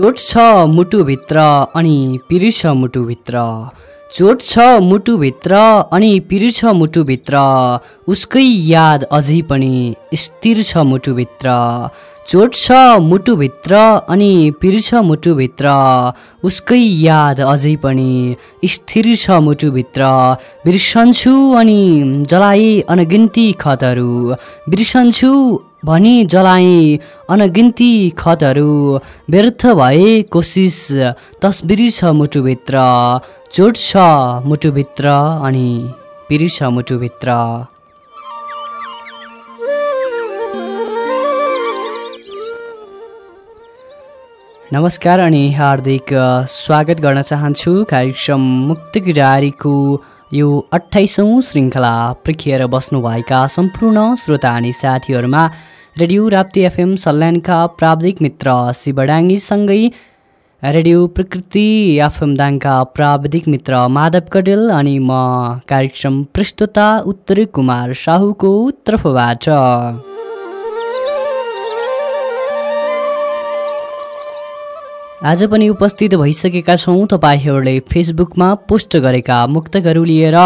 चोट छ मुटुभित्र अनि पिर छ मुटुभित्र। चोट छ मुटुभित्र अनि पिर छ मुटुभित्र। उसकै याद अझै पनि स्थिर छ मुटुभित्र। चोट छ मुटुभित्र अनि पिर छ मुटुभित्र। उसकै याद अझै पनि स्थिर छ मुटुभित्र। बिर्सन्छु अनि जलाए अनगिन्ती खतहरू। बिर्सन्छु भनी जलाएँ अनगिन्ती खतहरू व्यर्थ भए कोसिस तस्बिर छ मुटुभित्र चोट छ मुटुभित्र अनि पिर छ मुटुभित्र। नमस्कार अनि हार्दिक स्वागत गर्न चाहन्छु। कार्यक्रम डायरीको यो अठाइसौँ श्रृङ्खला प्रिखिएर बस्नुभएका सम्पूर्ण श्रोता अनि साथीहरूमा रेडियो राप्ती एफएम सल्यानका प्राविधिक मित्र शिवडाङ्गीसँगै रेडियो प्रकृति एफएम दाङका प्राविधिक मित्र माधव कटेल अनि म कार्यक्रम प्रस्तुता उत्तर कुमार साहुको तर्फबाट। आज पनि उपस्थित भइसकेका छौँ तपाईँहरूले फेसबुकमा पोस्ट गरेका मुक्तकहरू लिएर।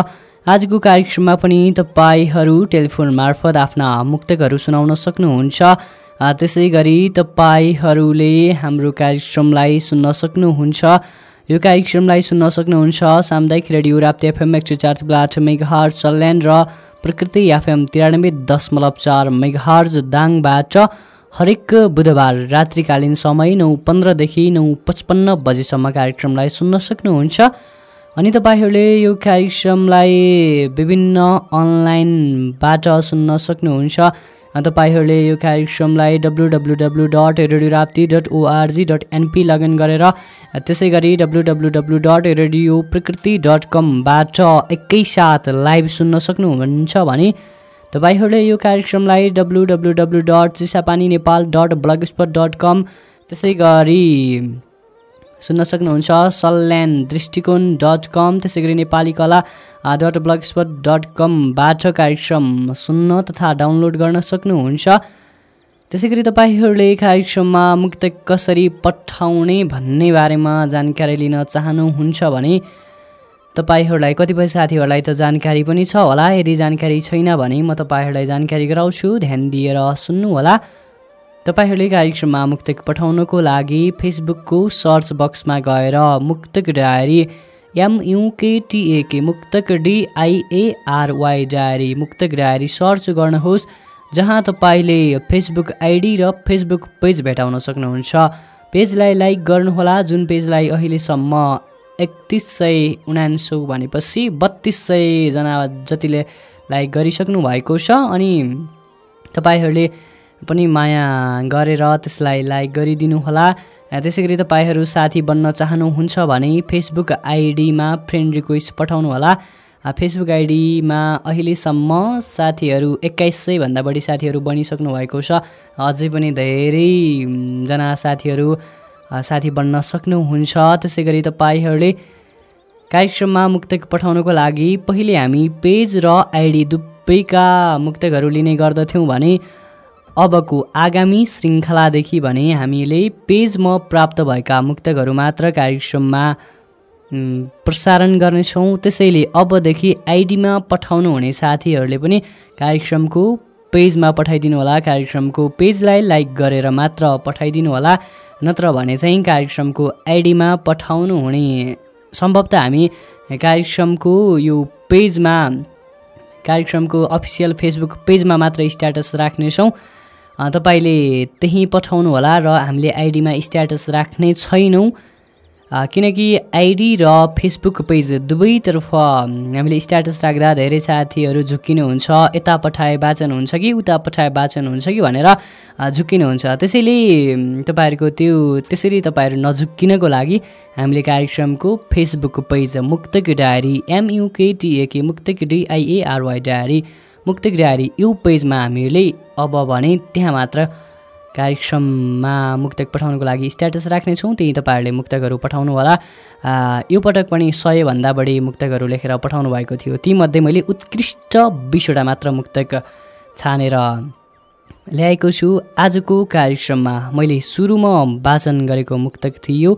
आजको कार्यक्रममा पनि तपाईँहरू टेलिफोन मार्फत आफ्ना मुक्तकहरू सुनाउन सक्नुहुन्छ। त्यसै गरी तपाईँहरूले हाम्रो कार्यक्रमलाई सुन्न सक्नुहुन्छ। यो कार्यक्रमलाई सुन्न सक्नुहुन्छ सामुदायिक रेडियो राप्ती एफएम एक सय चार आठ मेघार सल्यान र प्रकृति एफएम तिरानब्बे दशमलव चार मेघार्ज दाङबाट। हरेक बुधबार रात्रिकालीन समय नौ पन्ध्रदेखि नौ पचपन्न बजीसम्म कार्यक्रमलाई सुन्न सक्नुहुन्छ। अनि तपाईँहरूले यो कार्यक्रमलाई विभिन्न अनलाइनबाट सुन्न सक्नुहुन्छ। तपाईँहरूले यो कार्यक्रमलाई W W W dot radio Rapti dot ORG dot NP login गरेर त्यसै गरी W W W dot radio Prakriti dot कमबाट एकैसाथ लाइभ सुन्न सक्नुहुन्छ भने तपाईँहरूले यो कार्यक्रमलाई W W W dot Chisapani Nepal dot blogspot dot com त्यसै गरी सुन्न सक्नुहुन्छ। सल्यान दृष्टिकोण डट कम त्यसै गरी नेपाली कला डट ब्लग स्पट डट कमबाट कार्यक्रम सुन्न तथा डाउनलोड गर्न सक्नुहुन्छ। त्यसै गरी तपाईँहरूले कार्यक्रममा मुक्त कसरी पठाउने भन्ने बारेमा जानकारी लिन चाहनुहुन्छ भने तपाईँहरूलाई कतिपय साथीहरूलाई त जानकारी पनि छ होला। यदि जानकारी छैन भने म तपाईँहरूलाई जानकारी गराउँछु। ध्यान दिएर सुन्नुहोला तपाईँहरूले कार्यक्रममा मुक्तक पठाउनको लागि फेसबुकको सर्च बक्समा गएर Muktak diary M U K T A K Muktak D I A R Y diary Muktak diary search गर्नुहोस् जहाँ तपाईँले फेसबुक आइडी र फेसबुक पेज भेटाउन सक्नुहुन्छ। पेजलाई लाइक गर्नुहोला। जुन पेजलाई अहिलेसम्म एकतिस सय उनान्सौ भनेपछि बत्तिस सयजना जतिले लाइक गरिसक्नु भएको छ अनि तपाईँहरूले पनि माया गरेर त्यसलाई लाइक गरिदिनु होला। त्यसै गरी तपाईँहरू साथी बन्न चाहनुहुन्छ भने फेसबुक आइडीमा फ्रेन्ड रिक्वेस्ट पठाउनु होला। फेसबुक आइडीमा अहिलेसम्म साथीहरू एक्काइस सयभन्दा बढी साथीहरू बनिसक्नु भएको छ। अझै पनि धेरैजना साथीहरू साथी बन्न सक्नुहुन्छ। त्यसै गरी तपाईँहरूले कार्यक्रममा मुक्तक पठाउनको लागि पहिले हामी पेज र आइडी दुवैका मुक्तकहरू लिने गर्दथ्यौँ भने अबको आगामी श्रृङ्खलादेखि भने हामीले पेजमा प्राप्त भएका मुक्तकहरू मात्र कार्यक्रममा प्रसारण गर्नेछौँ। त्यसैले अबदेखि आइडीमा पठाउनु हुने साथीहरूले पनि कार्यक्रमको पेजमा पठाइदिनु होला। कार्यक्रमको पेजलाई लाइक गरेर मात्र पठाइदिनु होला। नत्र भने चाहिँ कार्यक्रमको आइडीमा पठाउनु हुने सम्भवतः हामी कार्यक्रमको यो पेजमा कार्यक्रमको अफिसियल फेसबुक पेजमा मात्र स्ट्याटस राख्नेछौँ। तपाईँले त्यहीँ पठाउनु होला र हामीले आइडीमा स्ट्याटस राख्ने छैनौँ। किनकि आइडी र फेसबुक पेज दुवैतर्फ हामीले स्ट्याटस राख्दा धेरै साथीहरू झुक्किनुहुन्छ यता पठाए वाचन हुन्छ कि उता पठाए वाचन हुन्छ कि भनेर झुक्किनुहुन्छ त्यसैले तपाईँहरूको त्यो त्यसरी तपाईँहरू नझुक्किनको लागि हामीले कार्यक्रमको Facebook page Muktak diary M U K T A K Muktak D I A R Y diary मुक्तक डायरी यो पेजमा हामीले अब भने त्यहाँ मात्र कार्यक्रममा मुक्तक पठाउनुको लागि स्ट्याटस राख्नेछौँ। त्यही तपाईँहरूले मुक्तकहरू पठाउनु होला यो पटक पनि सयभन्दा बढी मुक्तकहरू लेखेर पठाउनु भएको थियो। तीमध्ये मैले उत्कृष्ट बिसवटा मात्र मुक्तक छानेर ल्याएको छु। आजको कार्यक्रममा मैले सुरुमा वाचन गरेको मुक्तक थियो।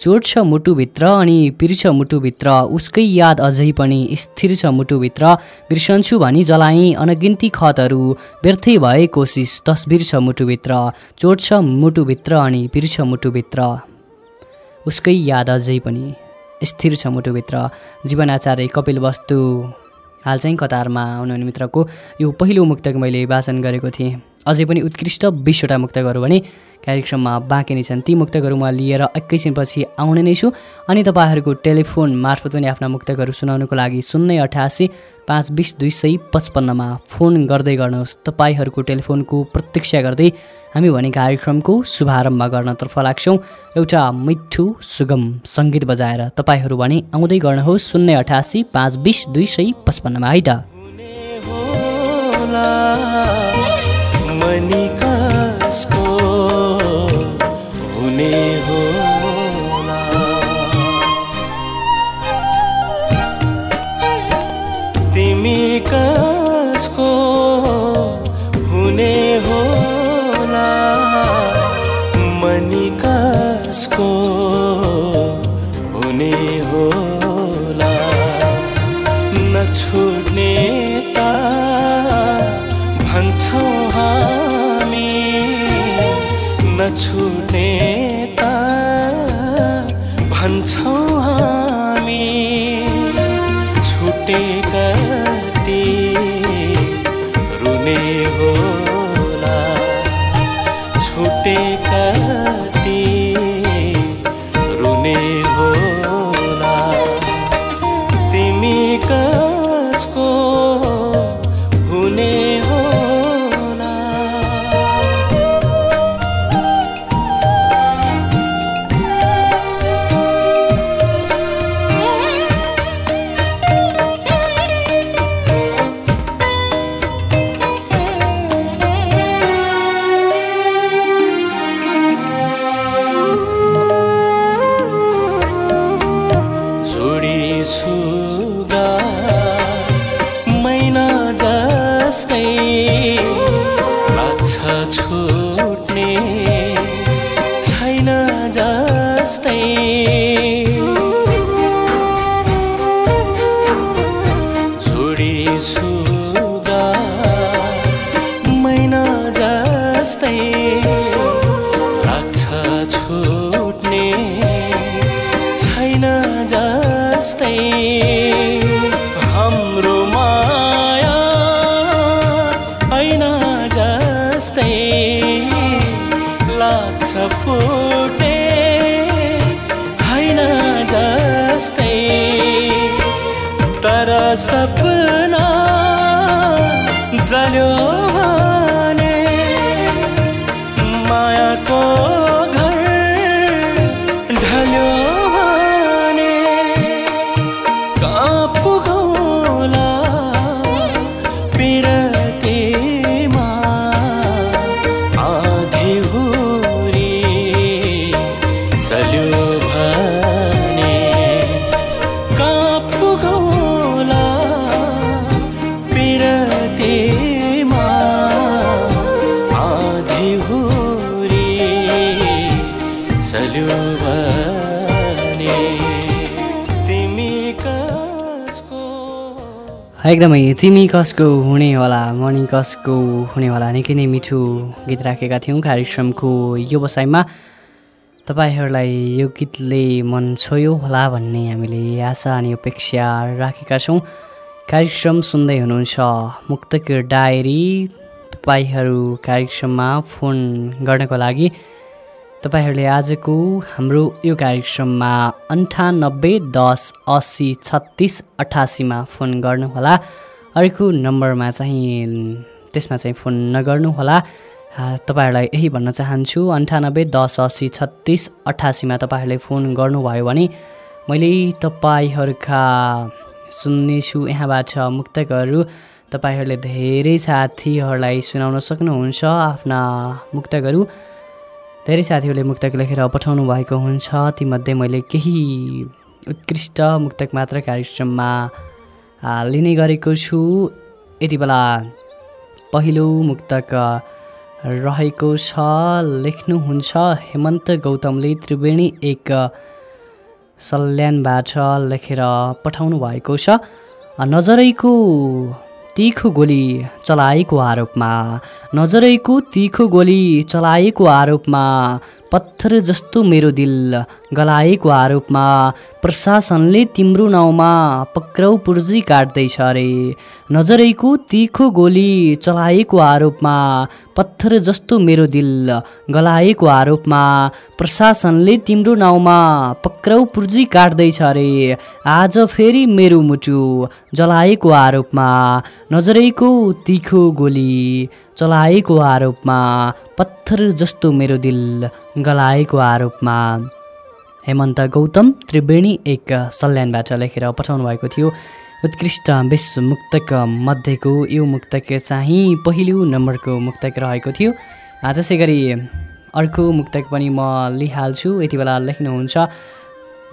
चोट छ मुटुभित्र अनि पिर्छ मुटुभित्र उसकै याद अझै पनि स्थिर छ मुटुभित्र। बिर्सन्छु भनी जलाएँ अनगिन्ती खतहरू। व्यर्थै भए कोसिस तस्बिर छ मुटुभित्र। चोट छ मुटुभित्र अनि पिर्छ मुटुभित्र। उसकै याद अझै पनि स्थिर छ मुटुभित्र। जीवन आचार्य कपिल वस्तु हाल चाहिँ कतारमा आउनुहुने मित्रको यो पहिलो मुक्तक मैले वाचन गरेको थिएँ। अझै पनि उत्कृष्ट बिसवटा मुक्तकहरू भने कार्यक्रममा बाँकी नै छन् ती मुक्तकहरू म लिएर एकैछिनपछि आउने नै छु। अनि तपाईँहरूको टेलिफोन मार्फत पनि आफ्ना मुक्तकहरू सुनाउनुको लागि शून्य अठासी पाँच बिस दुई सय पचपन्नमा फोन गर्दै गर्नुहोस्। तपाईँहरूको टेलिफोनको प्रतीक्षा गर्दै हामी भने कार्यक्रमको शुभारम्भ गर्नतर्फ लाग्छौँ। एउटा मिठो सुगम सङ्गीत बजाएर तपाईँहरू भने आउँदै गर्नुहोस् शून्य अठासी पाँच बिस दुई सय पचपन्नमा। है त। हुने। हो तिमी कसको हुने होला मनी कसको एकदमै तिमी कसको हुने होला मणि कसको हुने होला निकै नै मिठो गीत राखेका थियौँ कार्यक्रमको यो बसाइमा तपाईँहरूलाई यो गीतले मन छोयो होला भन्ने हामीले आशा अनि अपेक्षा राखेका छौँ। कार्यक्रम सुन्दै हुनुहुन्छ मुक्तक डायरी। तपाईँहरू कार्यक्रममा फोन गर्नको लागि तपाईँहरूले आजको हाम्रो यो कार्यक्रममा अन्ठानब्बे दस असी छत्तिस अठासीमा फोन गर्नुहोला। अर्को नम्बरमा चाहिँ त्यसमा चाहिँ फोन नगर्नुहोला। तपाईँहरूलाई यही भन्न चाहन्छु अन्ठानब्बे दस असी छत्तिस अठासीमा तपाईँहरूले फोन गर्नुभयो भने मैले तपाईँहरूका सुन्नेछु यहाँबाट मुक्तकहरू। तपाईँहरूले धेरै साथीहरूलाई सुनाउन सक्नुहुन्छ आफ्ना मुक्तकहरू। धेरै साथीहरूले मुक्तक लेखेर पठाउनु भएको हुन्छ। तीमध्ये मैले केही उत्कृष्ट मुक्तक मात्र कार्यक्रममा लिने गरेको छु। यति बेला पहिलो मुक्तक रहेको छ लेख्नुहुन्छ हेमन्त गौतमले त्रिवेणी एक सल्यानबाट लेखेर पठाउनु भएको छ। नजरैको तिखो गोली चलाएको आरोपमा नजरैको तिखो गोली चलाएको आरोपमा पत्थर जस्तो मेरो दिल गलाएको आरोपमा प्रशासनले तिम्रो नाउँमा पक्राउ पुर्जी काट्दैछ अरे नजरैको तिखो गोली चलाएको आरोपमा पत्थर जस्तो मेरो दिल गलाएको आरोपमा प्रशासनले तिम्रो नाउँमा पक्राउ पुर्जी काट्दैछ अरे आज फेरि मेरो मुटु जलाएको आरोपमा नजरैको तिखो गोली चलाएको आरोपमा पत्थर जस्तो मेरो दिल गलाएको आरोपमा। हेमन्त गौतम त्रिवेणी एक सल्यानबाट लेखेर पठाउनु भएको थियो उत्कृष्ट विश्व मुक्तक मध्येको यो मुक्तक चाहिँ पहिलो नम्बरको मुक्तक रहेको थियो। त्यसै गरी अर्को मुक्तक पनि म लिइहाल्छु। यति बेला लेख्नुहुन्छ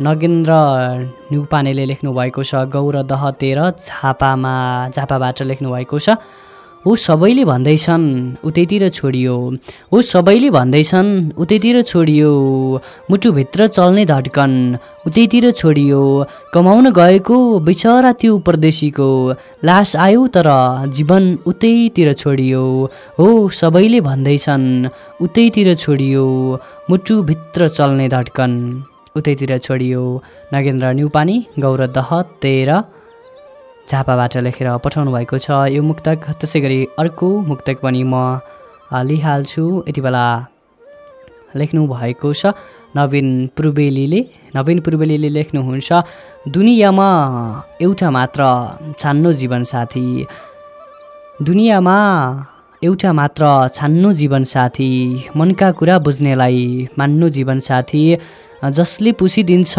नगेन्द्र न्युपानेले लेख्नुभएको छ गौर दह तेह्र झापामा झापाबाट लेख्नुभएको छ। हो सबैले भन्दैछन् उतैतिर छोडियो। हो सबैले भन्दैछन् उतैतिर छोडियो। मुटुभित्र चल्ने धड्कन उतैतिर छोडियो। कमाउन गएको बिचरा त्यो परदेशीको लास आयो तर जीवन उतैतिर छोडियो। हो सबैले भन्दैछन् उतैतिर छोडियो। मुटुभित्र चल्ने धड्कन उतैतिर छोडियो। नगेन्द्र न्युपानी गौरदह तेह्र झापाबाट लेखेर पठाउनु भएको छ। यो मुक्तक त्यसै गरी अर्को मुक्तक पनि म लिइहाल्छु। यति बेला लेख्नु भएको छ नवीन पूर्वेलीले नवीन पूर्वेलीले लेख्नुहुन्छ दुनियाँमा एउटा मात्र छान्नु जीवनसाथी दुनियाँमा एउटा मात्र छान्नु जीवनसाथी मनका कुरा बुझ्नेलाई मान्नु जीवनसाथी जसले पुसिदिन्छ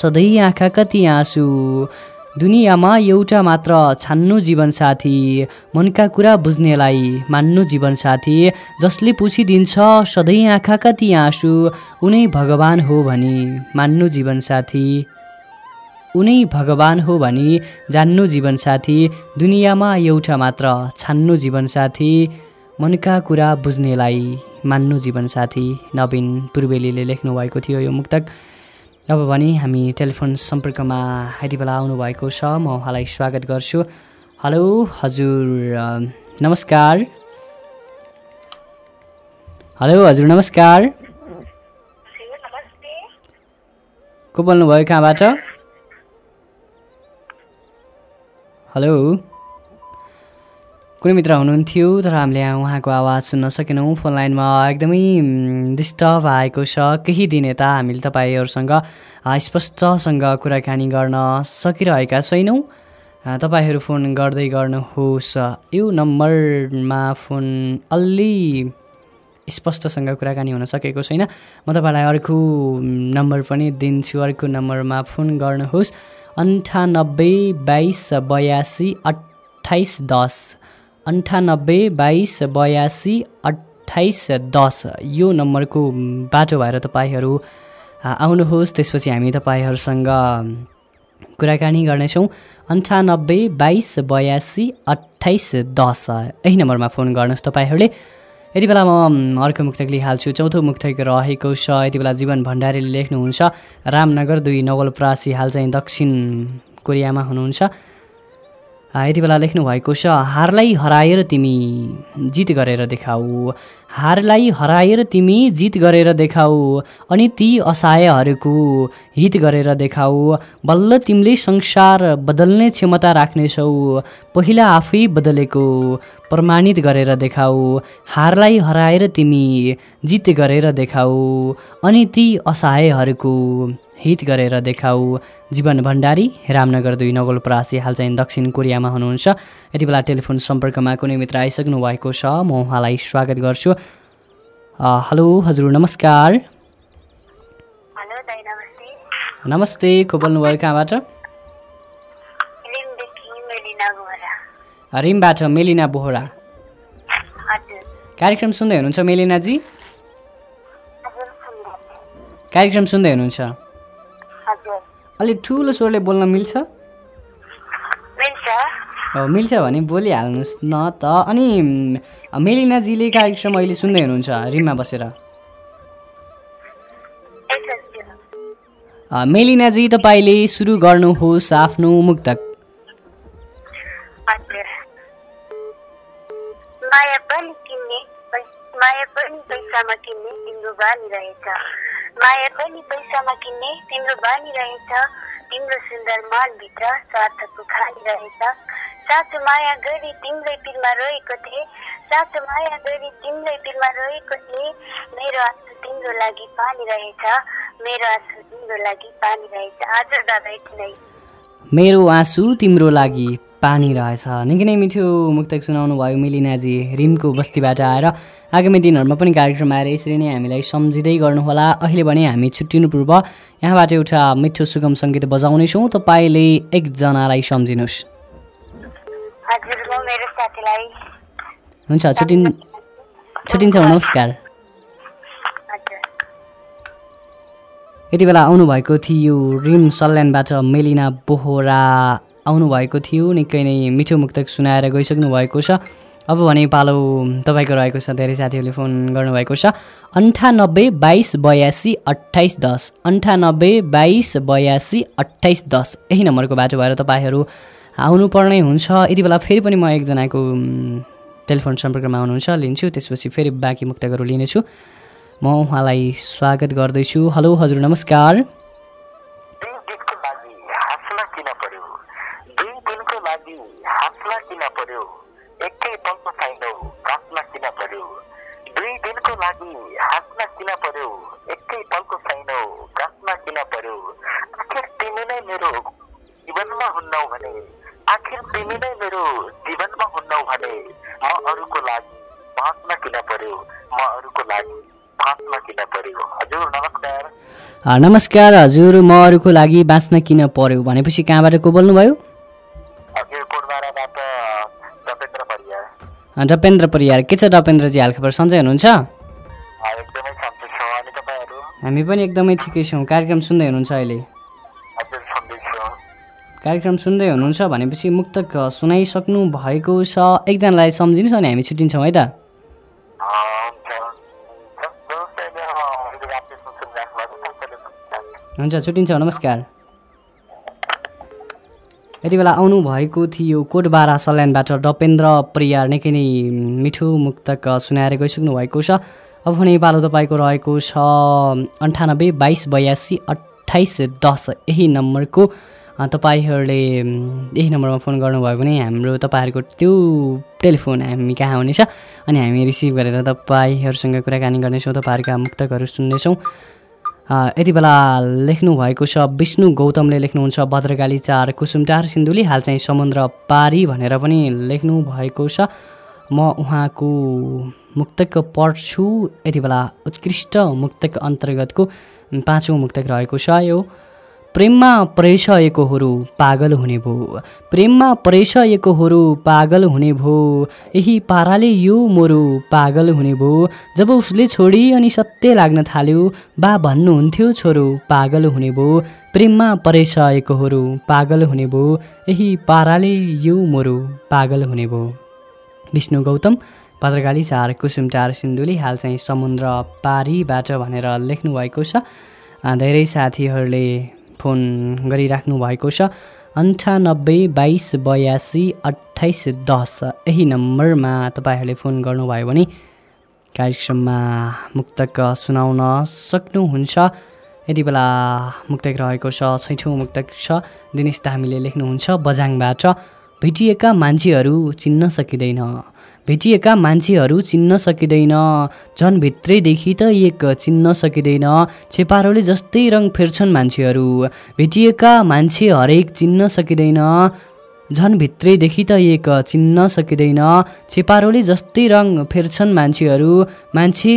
सधैँ आँखा कति आँसु दुनियाँमा एउटा मात्र छान्नु जीवनसाथी मनका कुरा बुझ्नेलाई मान्नु जीवनसाथी जसले पुछिदिन्छ सधैँ आँखा कति आँसु उनै भगवान् हो भनी मान्नु जीवनसाथी। उनै भगवान् हो भनी जान्नु जीवनसाथी दुनियाँमा एउटा मात्र छान्नु जीवनसाथी मनका कुरा बुझ्नेलाई मान्नु जीवनसाथी। नवीन पूर्वेलीले लेख्नुभएको थियो यो मुक्तक। अब भने हामी टेलिफोन सम्पर्कमा यति बेला आउनुभएको छ। म उहाँलाई स्वागत गर्छु। हेलो हजुर नमस्कार। हेलो हजुर नमस्कार। को बोल्नुभयो कहाँबाट? हेलो। कुनै मित्र हुनुहुन्थ्यो तर हामीले उहाँको आवाज सुन्न सकेनौँ। फोन लाइनमा एकदमै डिस्टर्ब आएको छ। केही दिन यता हामीले तपाईँहरूसँग स्पष्टसँग कुराकानी गर्न सकिरहेका छैनौँ। तपाईँहरू फोन गर्दै गर्नुहोस्। यो नम्बरमा फोन अलि स्पष्टसँग कुराकानी हुन सकेको छैन। म तपाईँलाई अर्को नम्बर पनि दिन्छु। अर्को नम्बरमा फोन गर्नुहोस्। अन्ठानब्बे बाइस बयासी अठाइस दस। अन्ठानब्बे बाइस बयासी अठाइस दस। यो नम्बरको बाटो भएर तपाईँहरू आउनुहोस्। त्यसपछि हामी तपाईँहरूसँग कुराकानी गर्नेछौँ। अन्ठानब्बे बाइस बयासी अठाइस दस। यही नम्बरमा फोन गर्नुहोस् तपाईँहरूले। यति बेला म अर्को मुक्तक लिइहाल्छु। चौथो मुक्तक रहेको छ। यति बेला जीवन भण्डारीले लेख्नुहुन्छ। रामनगर दुई नवलप्रासी हाल चाहिँ दक्षिण कोरियामा हुनुहुन्छ। यति बेला लेख्नु भएको छ हारलाई हराएर तिमी जित गरेर देखाऊ। हारलाई हराएर तिमी जित गरेर देखाऊ अनि ती असहायहरूको हित गरेर देखाऊ। बल्ल तिमीले संसार बदल्ने क्षमता राख्नेछौ पहिला आफै बदलेको प्रमाणित गरेर देखाऊ। हारलाई हराएर तिमी जित गरेर देखाऊ अनि ती असहायहरूको हित गरेर देखाऊ। जीवन भण्डारी रामनगर दुई नगोलपरासी हाल चाहिँ दक्षिण कोरियामा हुनुहुन्छ। यति बेला टेलिफोन सम्पर्कमा कुनै मित्र आइसक्नु भएको छ म उहाँलाई स्वागत गर्छु। हेलो हजुर नमस्कार। नमस्ते। को बोल्नुभयो कहाँबाट? रिमबाट मेलिना बोहरा। कार्यक्रम सुन्दै हुनुहुन्छ मेलिनाजी? कार्यक्रम सुन्दै हुनुहुन्छ। अलिक ठुलो स्वरले बोल्न मिल्छ? मिल्छ। भने बोलिहाल्नुहोस् न त। अनि मेलिनाजीले कार्यक्रम अहिले सुन्दै हुनुहुन्छ रिममा बसेर। मेलिनाजी तपाईँले सुरु गर्नुहोस् आफ्नो मुक्तक माया पनि किन्ने माया पनि पैसामा किन्ने रहेछ। माया पनि पैसामा किन्ने तिम्रो बानी रहेछ तिम्रो सुन्दर मनभित्र स्वार्थको खानी रहेछ। साँचो माया गरी तिम्रै पिरमा रहेको थिएँ। साँचो माया गरी तिम्रै पिरमा रहेको थिएँ। मेरो आँसु तिम्रो लागि पानी रहेछ। मेरो आँसु तिम्रो लागि पानी रहेछ। हजुर दादा यति नै मेरो आँसु तिम्रो लागि पानी रहेछ। निकै नै मिठो मुक्तक सुनाउनु भयो मिलिनाजी रिमको बस्तीबाट आएर। आगामी दिनहरूमा पनि कार्यक्रम आएर यसरी नै हामीलाई सम्झिँदै गर्नुहोला। अहिले भने हामी छुट्टिनु पूर्व यहाँबाट एउटा मिठो सुगम सङ्गीत बजाउनेछौँ। तपाईँले एकजनालाई सम्झिनुहोस्। हुन्छ छुट्टिन् छुट्टिन्छौँ नमस्कार। यति बेला आउनुभएको थियो रिम सल्यानबाट मेलिना बोहरा। आउनुभएको थियो निकै नै मिठो मुक्तक सुनाएर गइसक्नु भएको छ। अब भने पालो तपाईँको रहेको छ धेरै साथीहरूले फोन गर्नुभएको छ। अन्ठानब्बे बाइस बयासी अट्ठाइस दस। अन्ठानब्बे बाइस बयासी अट्ठाइस दस। यही नम्बरको बाटो भएर तपाईँहरू आउनुपर्ने हुन्छ। यति बेला फेरि पनि म एकजनाको टेलिफोन सम्पर्कमा आउनुहुन्छ लिन्छु। त्यसपछि फेरि बाँकी मुक्तकहरू लिनेछु। म उहाँलाई स्वागत गर्दैछु। हेलो हजुर नमस्कार। एकै पलको छैनौ काट्न किन पर्यो दुई दिनको लागि हाँस्न किन पर्यो एकै पलको छैनौ काट्न किन पर्यो आखिर तिमी नै मेरो जीवनमा हुन्नौ भने आखिर तिमी नै मेरो जीवनमा हुन्नौ भने म अरूको लागि बाँच्न किन पर्यो म अरूको लागि बाँच्न किन पर्यो हजुर नमस्कार नमस्कार हजुर म अरूको लागि बाँच्न किन पर्यो भनेपछि कहाँबाट को बोल्नुभयो हजुर डपेन्द्र परियार। के छ डपेन्द्रजी हालखबर सन्चै हुनुहुन्छ? हामी पनि एकदमै ठिकै छौँ। कार्यक्रम सुन्दै हुनुहुन्छ अहिले। कार्यक्रम सुन्दै हुनुहुन्छ भनेपछि मुक्तक अ, सुनाइसक्नु भएको छ। एकजनालाई सम्झिनुहोस् अनि हामी छुट्टिन्छौँ है त। हुन्छ। जस- जसैले यति बेला आउनुभएको थियो कोटबारा सल्यानबाट डपेन्द्र परियार। निकै नै मिठो मुक्तक सुनाएर गइसक्नु भएको छ। अब भने पालो तपाईँको रहेको छ अन्ठानब्बे बाइस बयासी अठाइस दस यही नम्बरको। तपाईँहरूले यही नम्बरमा फोन गर्नुभयो भने हाम्रो तपाईँहरूको त्यो टेलिफोन हामी कहाँ हुनेछ। अनि हामी रिसिभ गरेर तपाईँहरूसँग कुराकानी गर्नेछौँ तपाईँहरूका मुक्तकहरू सुन्नेछौँ। यति बेला लेख्नु भएको छ विष्णु गौतमले लेख्नुहुन्छ भद्रकाली चार कुसुमटार सिन्धुली हाल चाहिँ समुद्र पारी भनेर पनि लेख्नु भएको छ। म उहाँको मुक्तक पढ्छु। यति बेला उत्कृष्ट मुक्तक अन्तर्गतको पाँचौँ मुक्तक रहेको छ यो। प्रेममा परेछएकोहरू पागल हुने भो। प्रेममा परेछएकोहरू पागल हुने भो। यही पाराले यो मोरो पागल हुने भो। जब उसले छोडी अनि सत्य लाग्न थाल्यो बा भन्नुहुन्थ्यो छोरो पागल हुने भो। प्रेममा परेछएकोहरू पागल हुने भो। यही पाराले यो मोरो पागल हुने भो। विष्णु गौतम पत्रकाली चार कुसुमटार सिन्धुली हाल चाहिँ समुद्र पारीबाट भनेर लेख्नु भएको छ धेरै साथीहरूले फोन गरिराख्नु भएको छ। अन्ठानब्बे बाइस बयासी अठाइस दस यही नम्बरमा तपाईँहरूले फोन गर्नुभयो भने कार्यक्रममा मुक्तक सुनाउन सक्नुहुन्छ। यति बेला मुक्तक रहेको छ छैठौँ मुक्तक छ। दिनेश धामीले लेख्नुहुन्छ बजाङबाट भेटिएका मान्छेहरू चिन्न सकिँदैन। भेटिएका मान्छेहरू चिन्न सकिँदैन। झन् भित्रैदेखि त एक चिन्न सकिँदैन। छेपारोले जस्तै रङ फेर्छन् मान्छेहरू। भेटिएका मान्छे हरेक चिन्न सकिँदैन। झन् भित्रैदेखि त एक चिन्न सकिँदैन। छेपारोले जस्तै रङ फेर्छन् मान्छेहरू। मान्छे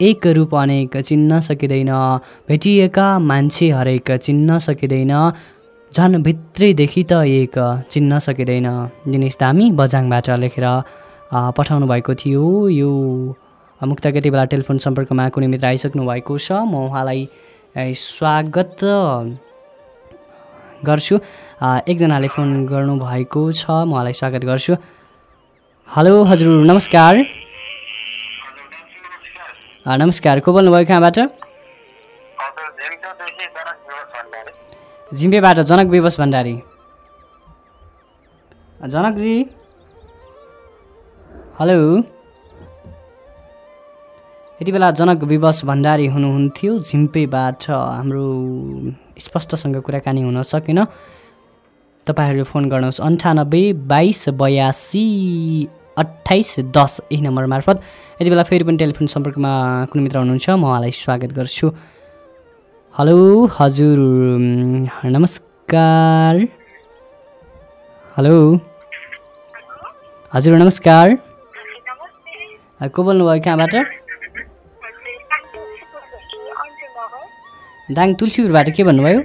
एक रूप अनेक चिन्न सकिँदैन। भेटिएका मान्छे हरेक चिन्न सकिँदैन। झन् भित्रैदेखि त एक चिन्न सकिँदैन। दिनेश धामी बजाङबाट लेखेर। पठाउनु भएको थियो। यो मुक्त यति बेला टेलिफोन सम्पर्कमा कुनै मित्र आइसक्नु भएको छ? म उहाँलाई स्वागत गर्छु। एकजनाले फोन गर्नुभएको छ म उहाँलाई स्वागत गर्छु। हेलो हजुर नमस्कार। नमस्कार को बोल्नुभयो कहाँबाट? जिम्पेबाट जनक विवश भण्डारी। जनकजी? हेलो। यति बेला जनक विवश भण्डारी हुनुहुन्थ्यो झिम्पेबाट हाम्रो स्पष्टसँग कुराकानी हुन सकेन। तपाईँहरूले फोन गर्नुहोस्। अन्ठानब्बे बाइस बयासी अठाइस दस यही नम्बर मार्फत। यति बेला फेरि पनि टेलिफोन सम्पर्कमा कुनै मित्र हुनुहुन्छ म उहाँलाई स्वागत गर्छु। हेलो हजुर। नमस्कार। हेलो। हजुर नमस्कार। को बोल्नुभयो कहाँबाट? दाङ तुलसीपुरबाट के भन्नुभयो?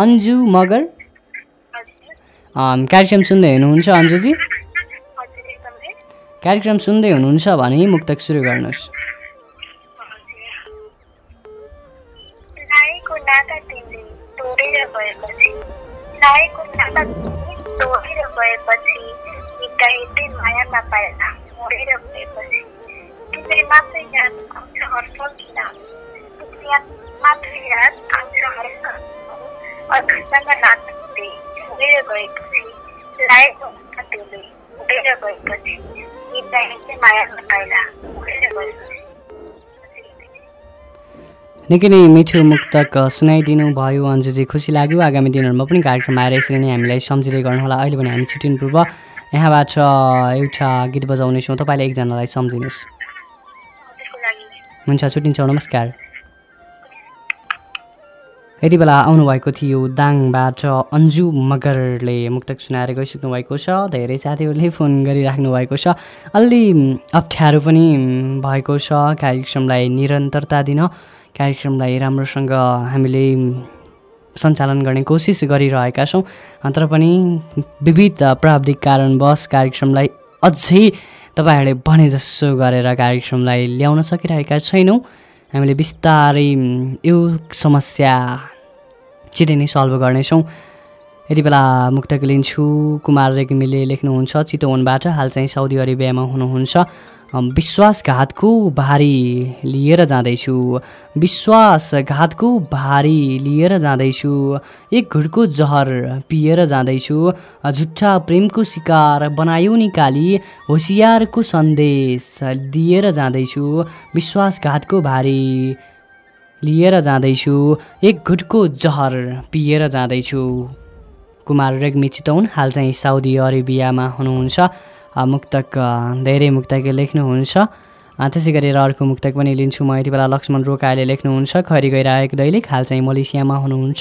अन्जु मगर। कार्यक्रम सुन्दै हुनुहुन्छ अन्जुजी? कार्यक्रम सुन्दै हुनुहुन्छ भने मुक्तक सुरु गर्नुहोस्। माया नपाएर मात्रै आउँछ किन मात्रै आउँछ अर्कासँग छोडेर गएपछि लाएको नाता तिमीले तोडेर गएपछि माया मोडेर गएपछि निकै नै मिठो मुक्तक सुनाइदिनु भयो अन्जुजी। खुसी लाग्यो। आगामी दिनहरूमा पनि कार्यक्रम आएर यसरी नै हामीलाई सम्झिँदै गर्नुहोला। अहिले पनि हामी छुट्टिनु पूर्व यहाँबाट एउटा गीत बजाउनेछौँ तपाईँले एकजनालाई सम्झिनुहोस्। हुन्छ छुट्टिन्छौँ नमस्कार। यति बेला आउनुभएको थियो दाङबाट अन्जु मगरले मुक्तक सुनाएर गइसक्नु भएको छ। धेरै साथीहरूले फोन गरिराख्नु भएको छ। अलि अप्ठ्यारो पनि भएको छ। कार्यक्रमलाई निरन्तरता दिन कार्यक्रमलाई राम्रोसँग हामीले सञ्चालन गर्ने कोसिस गरिरहेका छौँ। तर पनि विविध प्राविधिक कारणवश कार्यक्रमलाई अझै तपाईँहरूले भने जसो गरेर कार्यक्रमलाई ल्याउन सकिरहेका छैनौँ। हामीले बिस्तारै यो समस्या छिटै नै सल्भ गर्नेछौँ। यति बेला मुक्तक लिन्छु कुमार रेग्मीले लेख्नुहुन्छ चितवनबाट। हाल चाहिँ साउदी अरेबियामा हुनुहुन्छ। विश्वासघातको भारी लिएर जाँदैछु। विश्वासघातको भारी लिएर जाँदैछु। एक घुटको जहर पिएर जाँदैछु। झुट्टा प्रेमको शिकार बनायो निकाली होसियारको सन्देश दिएर जाँदैछु। विश्वासघातको भारी लिएर जाँदैछु। एक घुटको जहर पिएर जाँदैछु। कुमार रेग्मी चितौन हाल चाहिँ साउदी अरेबियामा हुनुहुन्छ। मुक्तक धेरै मुक्तक लेख्नुहुन्छ। त्यसै गरेर अर्को मुक्तक पनि लिन्छु म। यति बेला लक्ष्मण रोकाले लेख्नुहुन्छ। खरी गइरहेको दैलेख हाल चाहिँ मलेसियामा हुनुहुन्छ।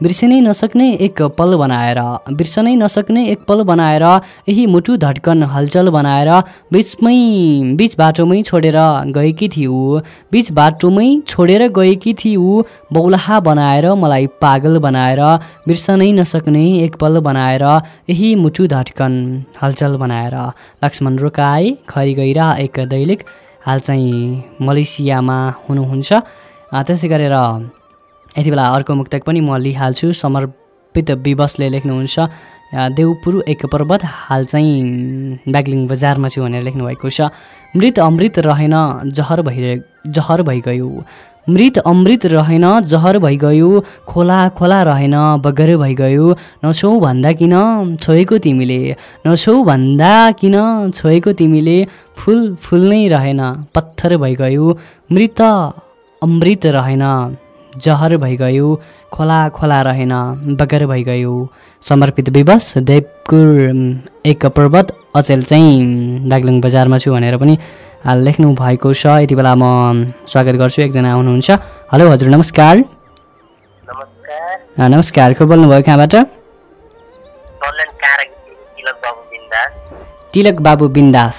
बिर्सनै नसक्ने एक पल बनाएर बिर्सनै नसक्ने एक पल बनाएर यही मुटु धड्कन हलचल बनाएर बिचमै बिच बाटोमै छोडेर गएकी थिउ बिच बाटोमै छोडेर गएकी थिउ बौलाहा बनाएर मलाई पागल बनाएर बिर्सनै नसक्ने एक पल बनाएर यही मुटु धड्कन हलचल बनाएर। लक्ष्मण रोकाए खरी गइरा एक दैलेख हाल चाहिँ मलेसियामा हुनुहुन्छ। त्यसै गरेर यति बेला अर्को मुक्तक पनि म लिइहाल्छु। समर्पित विवशले लेख्नुहुन्छ देवपुर एक पर्वत हाल चाहिँ बाग्लिङ बजारमा छु भनेर लेख्नुभएको छ। मृत अमृत रहेन जहर भइरहे जहर भइगयो मृत अमृत रहेन जहर भइगयो खोला खोला रहेन बगर भइगयो नछौ भन्दा किन छोएको तिमीले? नछौ भन्दा किन छोएको तिमीले? फुल फुल नै रहेन पत्थर भइगयो मृत अमृत रहेन। जहर भइगयो खोला खोला रहेन बगर भइगयो। समर्पित विवश देवकुर एक पर्वत अचेल चाहिँ दार्जिलिङ बजारमा छु भनेर पनि लेख्नु भएको छ। यति बेला म स्वागत गर्छु। एकजना आउनुहुन्छ। हेलो हजुर नमस्कार। नमस्कार। को बोल्नुभयो कहाँबाट? तिलक बाबु बिन्दास। तिलक बाबु बिन्दास।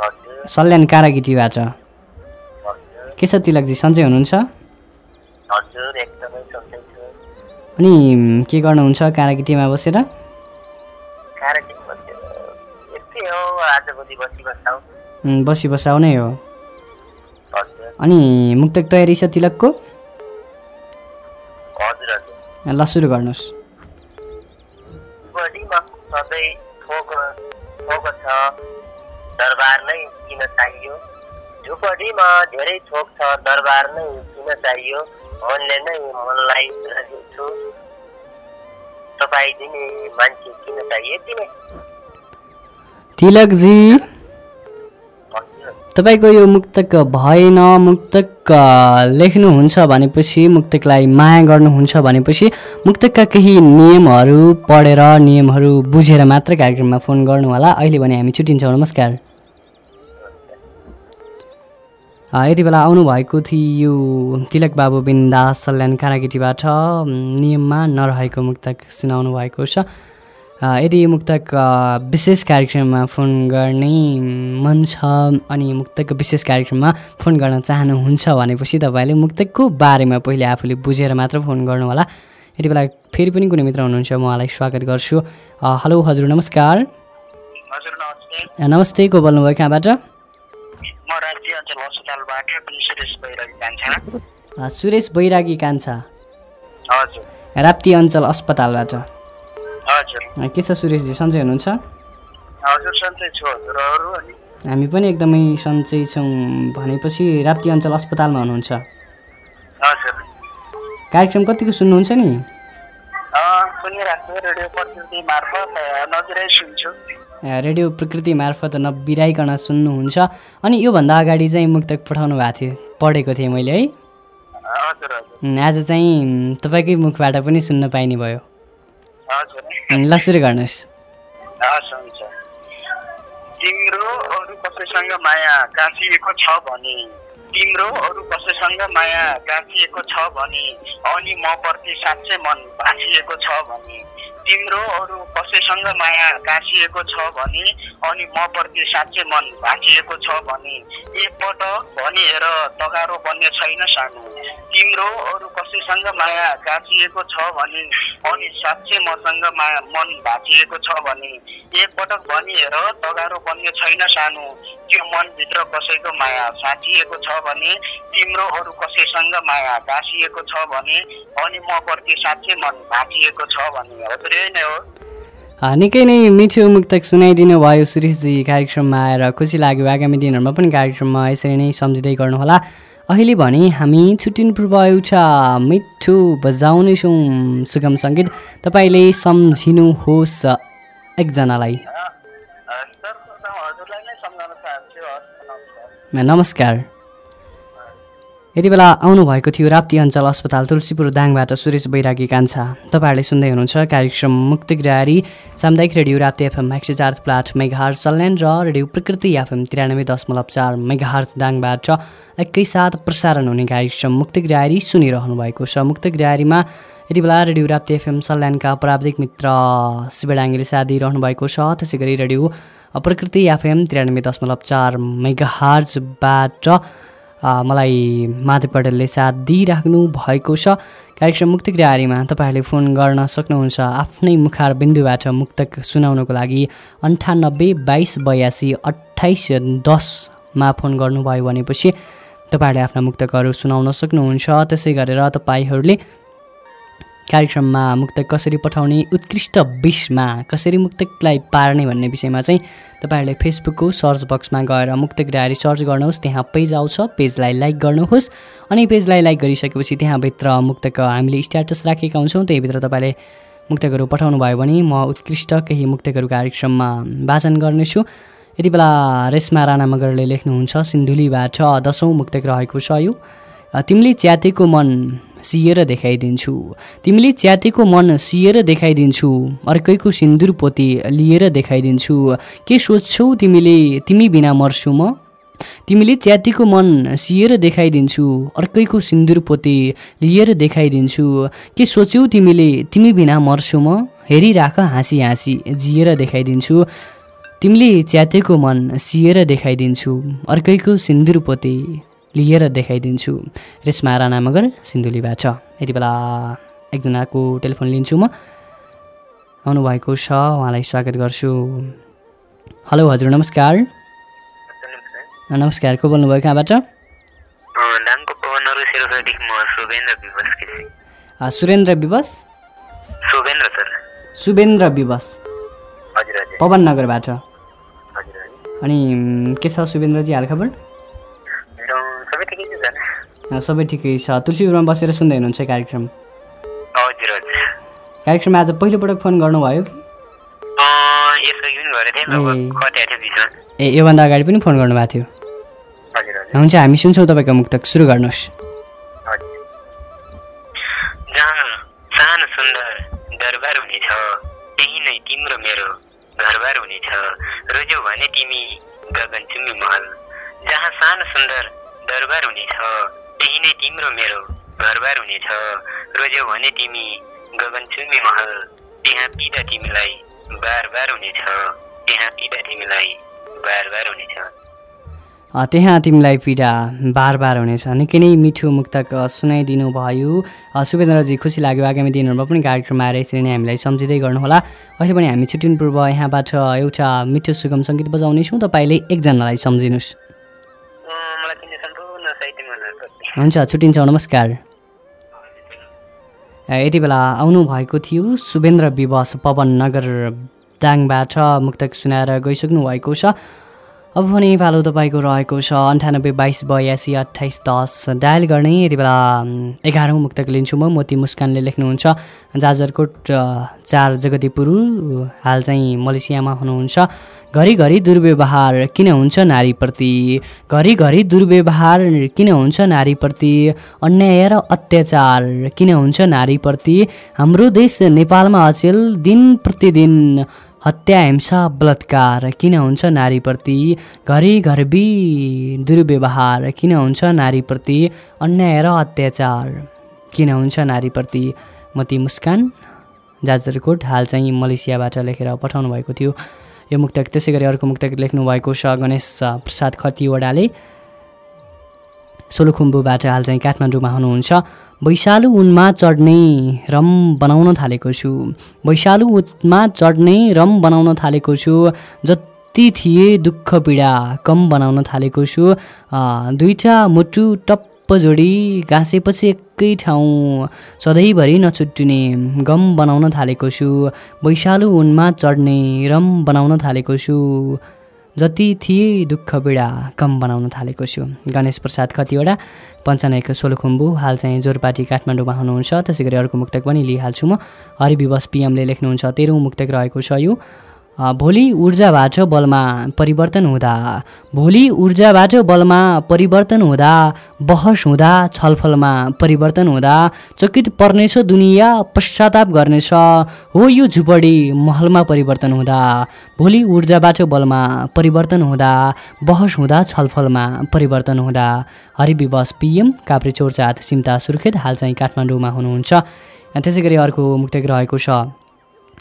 हजुर। सल्यान कारागिटीबाट के छ तिलकजी? सन्चै हुनुहुन्छ? अनि के गर्नुहुन्छ कारागिटीमा बसेर? बसी बस्छौ उम्, बसी बसाउनै हो। अनि मुक्तक तयारी छ तिलकको? ल सुरु गर्नुहोस्। दरबार नै किन चाहियो? झुपडीमा धेरै थोक छ दरबार नै किन चाहियो? मनले नै मनलाई दिन्छु तपाईँ दिने मान्छे किन चाहियो यति नै? तिलकजी। तपाईँको यो मुक्तक भएन मुक्तक लेख्नुहुन्छ भनेपछि मुक्तकलाई माया गर्नुहुन्छ भनेपछि मुक्तकका केही नियमहरू पढेर नियमहरू बुझेर मात्र कार्यक्रममा फोन गर्नु होला अहिले भने हामी छुट्टिन्छौँ। नमस्कार। यति बेला आउनुभएको थियो तिलक बाबु बिन्दास सल्यान काँडागिटीबाट नियममा नरहेको मुक्तक सुनाउनु भएको छ। यदि यो मुक्तक विशेष कार्यक्रममा फोन गर्ने मन छ अनि मुक्तकको विशेष कार्यक्रममा फोन गर्न चाहनुहुन्छ भनेपछि तपाईँले मुक्तकको बारेमा पहिले आफूले बुझेर मात्र फोन गर्नुहोला। यति बेला फेरि पनि कुनै मित्र हुनुहुन्छ म उहाँलाई स्वागत गर्छु। हेलो हजुर नमस्कार। नमस्ते को बोल्नुभयो कहाँबाट? म राज्य अञ्चल अस्पतालबाट पनि सुरेश बैरागी कान्छा। सुरेश बैरागी कान्छा। हजुर। राप्ती अञ्चल अस्पतालबाट। हजुर। के छ सुरेशजी सन्चै हुनुहुन्छ? हजुर सन्चै छु। हजुरहरू अनि? हामी पनि एकदमै सन्चै छौँ भनेपछि राप्ती अञ्चल अस्पतालमा हुनुहुन्छ। हजुर। कार्यक्रम कतिको सुन्नुहुन्छ नि? अँ, सुनिरहेको छु रेडियो प्रकृति मार्फत नजिरै सुन्छु। रेडियो प्रकृति मार्फत नबिराइकन सुन्नुहुन्छ। अनि योभन्दा अगाडि चाहिँ मुक्तक पठाउनु भएको थियो पढेको थिएँ मैले है। हजुर हजुर। उम्, आज चाहिँ तपाईँकै मुखबाट पनि सुन्न पाइने भयो। ल सुरु गर्नुहोस्। तिम्रो अरू कसैसँग माया गाँसिएको छ भने तिम्रो अरू कसैसँग माया गाँसिएको छ भने अनि म प्रति साँच्चै मन भाँचिएको छ भने तिम्रो अरू कसैसँग माया गाँसिएको छ भने अनि म प्रति साँच्चै मन भाँचिएको छ भने एकपटक भनी हेर तगारो बन्ने छैन सानो। तिम्रो अरू कसैसँग माया गाँसिएको छ भने अनि साँच्चै मसँग माया मन भाँचिएको छ भने एकपटक भनी हेर तगारो बन्ने छैन सानो। त्यो मनभित्र कसैको माया साँचिएको छ भने तिम्रो अरू कसैसँग माया गाँसिएको छ भने अनि म प्रति साँच्चै मन भाँचिएको छ भने। हजुर निकै नै मिठो मुक्तक सुनाइदिनु भयो सुरेशजी कार्यक्रममा आएर। खुसी लाग्यो। आगामी दिनहरूमा पनि कार्यक्रममा यसरी नै सम्झिँदै गर्नुहोला। अहिले भने हामी छुट्टिनु पूर्व एउटा मिठो बजाउनेछौँ सुगम सङ्गीत। तपाईँले सम्झिनुहोस् एकजनालाई। नमस्कार। यति बेला आउनुभएको थियो राप्ती अञ्चल अस्पताल तुलसीपुर दाङबाट सुरेश बैरागी कान्छा। तपाईँहरूले सुन्दै हुनुहुन्छ कार्यक्रम मुक्ति ग्रारी सामुदायिक रेडियो राप्ती एफएम एक सय चार प्लाट मेघार सल्यान र रेडियो प्रकृति एफएम तिरानब्बे दशमलव चार मेघार दाङबाट एकैसाथ प्रसारण हुने कार्यक्रम मुक्ति ग्रारी सुनिरहनु भएको छ। मुक्ति ग्रारीमा यति बेला रेडियो राप्ती एफएम सल्यानका प्राविधिक मित्र शिवडाङ्गीले साथ दिइरहनु भएको छ। त्यसै गरी रेडियो प्रकृति एफएम तिरानब्बे दशमलव चार मेगाहार्जबाट अ, मलाई माधव पटेलले साथ दिइराख्नु भएको छ। कार्यक्रम मुक्ति ग्रारीमा तपाईँहरूले फोन गर्न सक्नुहुन्छ आफ्नै मुखार बिन्दुबाट मुक्तक सुनाउनको लागि अन्ठानब्बे बाइस बयासी अठाइस दसमा फोन गर्नुभयो भनेपछि तपाईँहरूले आफ्ना मुक्तकहरू सुनाउन सक्नुहुन्छ। त्यसै गरेर तपाईँहरूले कार्यक्रममा मुक्तक कसरी पठाउने उत्कृष्ट विषमा कसरी मुक्तकलाई पार्ने भन्ने विषयमा चाहिँ तपाईँहरूले फेसबुकको सर्च बक्समा गएर मुक्तक डायरी सर्च गर्नुहोस्। त्यहाँ पेज आउँछ पेजलाई लाइक गर्नुहोस्। अनि पेजलाई लाइक गरिसकेपछि त्यहाँभित्र मुक्तक हामीले स्ट्याटस राखेका हुन्छौँ। त्यहीभित्र तपाईँले मुक्तकहरू पठाउनु भयो भने म उत्कृष्ट केही मुक्तकहरू कार्यक्रममा वाचन गर्नेछु। यति बेला रेस्मा राणा मगरले लेख्नुहुन्छ सिन्धुलीबाट दसौँ मुक्तक रहेको छ यो। तिमीले च्यातेको मन सिएर देखाइदिन्छु। तिमीले च्यातेको मन सिएर देखाइदिन्छु। अर्कैको सिन्दुर पोती लिएर देखाइदिन्छु। के सोध्छौ तिमीले? तिमी बिना मर्छु म। तिमीले च्यातेको मन सिएर देखाइदिन्छु। अर्कैको सिन्दुर पोते लिएर देखाइदिन्छु। के सोच्यौ तिमीले? तिमी बिना मर्छु म। हेरिराख हाँसी हाँसी जिएर देखाइदिन्छु। तिमीले च्यातेको मन सिएर देखाइदिन्छु। अर्कैको सिन्दुर पोते। लिएर देखाइदिन्छु। रेस्मा राणा मगर सिन्धुलीबाट यति बेला एकजनाको टेलिफोन लिन्छु म। आउनुभएको छ उहाँलाई स्वागत गर्छु। हेलो हजुर नमस्कार। नमस्कार को बोल्नुभयो कहाँबाट? सुरेन्द्र विवश? शुभेन्द्र विवश। पवन नगरबाट अनि के छ शुभेन्द्रजी हालखबर? सबै ठिकै छ। तुलसीपुरमा बसेर सुन्दै हुनुहुन्छ कार्यक्रम। हजुर हजुर। कार्यक्रममा आज पहिलोपटक फोन गर्नुभयो कि? ए। योभन्दा अगाडि पनि फोन गर्नुभएको थियो। हुन्छ हामी सुन्छौँ तपाईँको मुक्तक। सुरु गर्नुहोस्। घरबार हुनेछ। रोज्यौ भने तिमी गगनचुम्बी महल। जहाँ सानो सुन्दर दरबार हुनेछ त्यही नै तिम्रो मेरो घरबार हुनेछ। रोज्यौ भने तिमी गगनचुम्बी महल। त्यहाँ पिँदा तिमीलाई बार बार हुनेछ। त्यहाँ पिँदा तिमीलाई बार बार हुनेछ त्यहाँ तिमीलाई पीडा बार बार हुनेछ। निकै नै मिठो मुक्तक सुनाइदिनु भयो। अ, शुभेन्द्रजी खुसी लाग्यो। आगामी दिनहरूमा पनि कार्यक्रममा आएर यसरी नै हामीलाई सम्झिँदै गर्नुहोला। अहिले पनि हामी छुट्टिनु पूर्व यहाँबाट एउटा मिठो सुगम सङ्गीत बजाउनेछौँ। तपाईँले एकजनालाई सम्झिनुहोस्। हुन्छ छुट्टिन्छौँ नमस्कार। यति बेला आउनुभएको थियो शुभेन्द्र विवश पवन नगर दाङबाट मुक्तक सुनाएर गइसक्नु भएको छ। अब भने पालो तपाईँको रहेको छ अन्ठानब्बे बाइस बयासी अठाइस दस डायल गर्ने। यति बेला एघारौँ मुक्तक लिन्छु म। मोती मुस्कानले लेख्नुहुन्छ जाजरकोट चार जगतीपुर हाल चाहिँ मलेसियामा हुनुहुन्छ। घरिघरि दुर्व्यवहार किन हुन्छ नारीप्रति? घरिघरि दुर्व्यवहार किन हुन्छ नारीप्रति? अन्याय र अत्याचार किन हुन्छ नारीप्रति? हाम्रो देश नेपालमा अचेल दिन प्रतिदिन। हत्या हिंसा बलात्कार किन हुन्छ नारीप्रति? घरिघरबी दुर्व्यवहार किन हुन्छ नारीप्रति? अन्याय र अत्याचार किन हुन्छ नारीप्रति? मती मुस्कान जाजरकोट हाल चाहिँ मलेसियाबाट लेखेर पठाउनु भएको थियो। यो मुक्तक त्यसै गरी अर्को मुक्तक लेख्नुभएको छ गणेश प्रसाद खतिवडाले। सोलुखुम्बुबाट हाल चाहिँ काठमाडौँमा हुनुहुन्छ। वैशालु उनमा चढ्ने रम बनाउन थालेको छु। वैशालु उनमा चढ्ने रम बनाउन थालेको छु। जति थिए दुःख पीडा कम बनाउन थालेको छु। अ, दुईटा मुटु टप्प जोडी गाँसेपछि एकै ठाउँ सधैँभरि नछुट्टिने गम बनाउन थालेको छु। वैशालु उनमा चढ्ने रम बनाउन थालेको छु। जति थिए दुःख पीडा कम बनाउन थालेको छु। गणेश प्रसाद खतिवटा पञ्चानयको सोलुखुम्बु हाल चाहिँ जोरपाटी काठमाडौँमा हुनुहुन्छ। त्यसै गरी अर्को मुक्तक पनि लिइहाल्छु म। हरिविवश पिएमले लेख्नुहुन्छ तेह्रौँ मुक्तक रहेको छ यो। भोलि ऊर्जाबाट बलमा परिवर्तन हुँदा भोलि ऊर्जाबाट बलमा परिवर्तन हुँदा बहस हुँदा छलफलमा परिवर्तन हुँदा चकित पर्नेछ दुनियाँ पश्चाताप गर्नेछ हो यो झुपडी महलमा परिवर्तन हुँदा भोलि ऊर्जाबाट बलमा परिवर्तन हुँदा बहस हुँदा छलफलमा परिवर्तन हुँदा। हरिविवश पिएम काभ्रे चोरचात सिम्ता सुर्खेत हाल चाहिँ काठमाडौँमा हुनुहुन्छ। त्यसै गरी अर्को मुक्तक रहेको छ।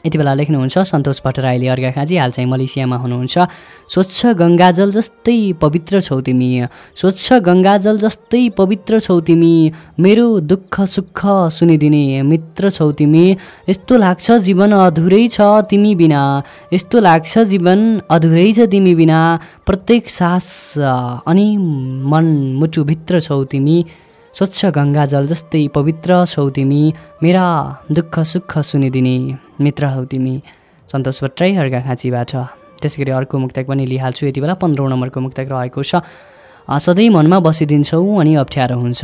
यति बेला लेख्नुहुन्छ सन्तोष भट्टराईले अर्घाखाँची हाल चाहिँ मलेसियामा हुनुहुन्छ। स्वच्छ गङ्गाजल जस्तै पवित्र छौ तिमी। स्वच्छ गङ्गाजल जस्तै पवित्र छौ तिमी। मेरो दुःख सुख सुनिदिने मित्र छौ तिमी। यस्तो लाग्छ जीवन अधुरै छ तिमी बिना। यस्तो लाग्छ जीवन अधुरै छ तिमी बिना। प्रत्येक सास अनि मन मुटुभित्र छौ तिमी। स्वच्छ गङ्गाजल जस्तै पवित्र छौ तिमी। मेरा दुःख सुख सुनिदिने मित्र हौ तिमी। सन्तोष भट्टराई अर्घाखाँचीबाट त्यसै गरी अर्को मुक्तक पनि लिइहाल्छु। यति बेला पन्ध्रौँ नम्बरको मुक्तक रहेको छ। सधैँ मनमा बसिदिन्छौ अनि अप्ठ्यारो हुन्छ।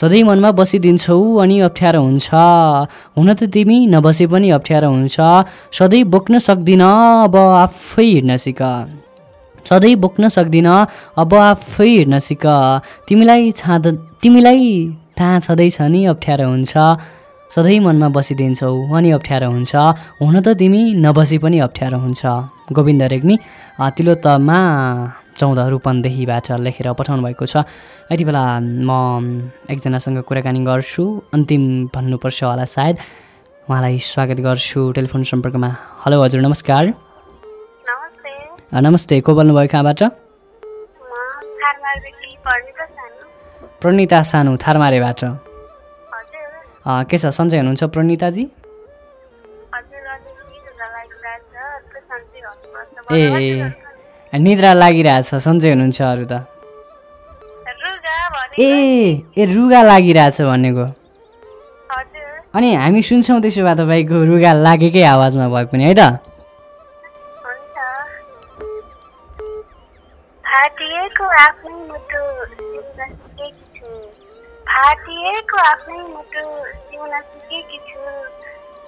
सधैँ मनमा बसिदिन्छौ अनि अप्ठ्यारो हुन्छ। हुन त तिमी नबसे पनि अप्ठ्यारो हुन्छ। सधैँ बोक्न सक्दिन अब आफै हिँड्न सिक। सधैँ बोक्न सक्दिनँ अब आफै हिँड्न सिक। तिमीलाई छाँद तिमीलाई थाहा छँदैछ नि अप्ठ्यारो हुन्छ। सधैँ मनमा बसिदिन्छौ अनि अप्ठ्यारो हुन्छ। हुन त तिमी नबसी पनि अप्ठ्यारो हुन्छ। गोविन्द रेग्मी तिलोत्तमा चौध रूपन्देहीबाट लेखेर पठाउनु भएको छ। यति बेला म एकजनासँग कुराकानी गर्छु। अन्तिम भन्नुपर्छ होला सायद। उहाँलाई स्वागत गर्छु टेलिफोन सम्पर्कमा। हेलो हजुर नमस्कार। नमस्ते को बोल्नुभयो कहाँबाट? प्रणिता सानु थारमारेबाट के छ? सन्चै हुनुहुन्छ प्रणिताजी? ए निद्रा लागिरहेछ। सन्चै हुनुहुन्छ अरू त। ए ए रुगा लागिरहेछ भनेको। अनि हामी सुन्छौँ त्यसो भए तपाईँको रुगा लागेकै आवाजमा भए पनि है त? फाटिएको आफ्नै मुटु फाटिएको आफ्नै मुटु सिउन सिकेकी छु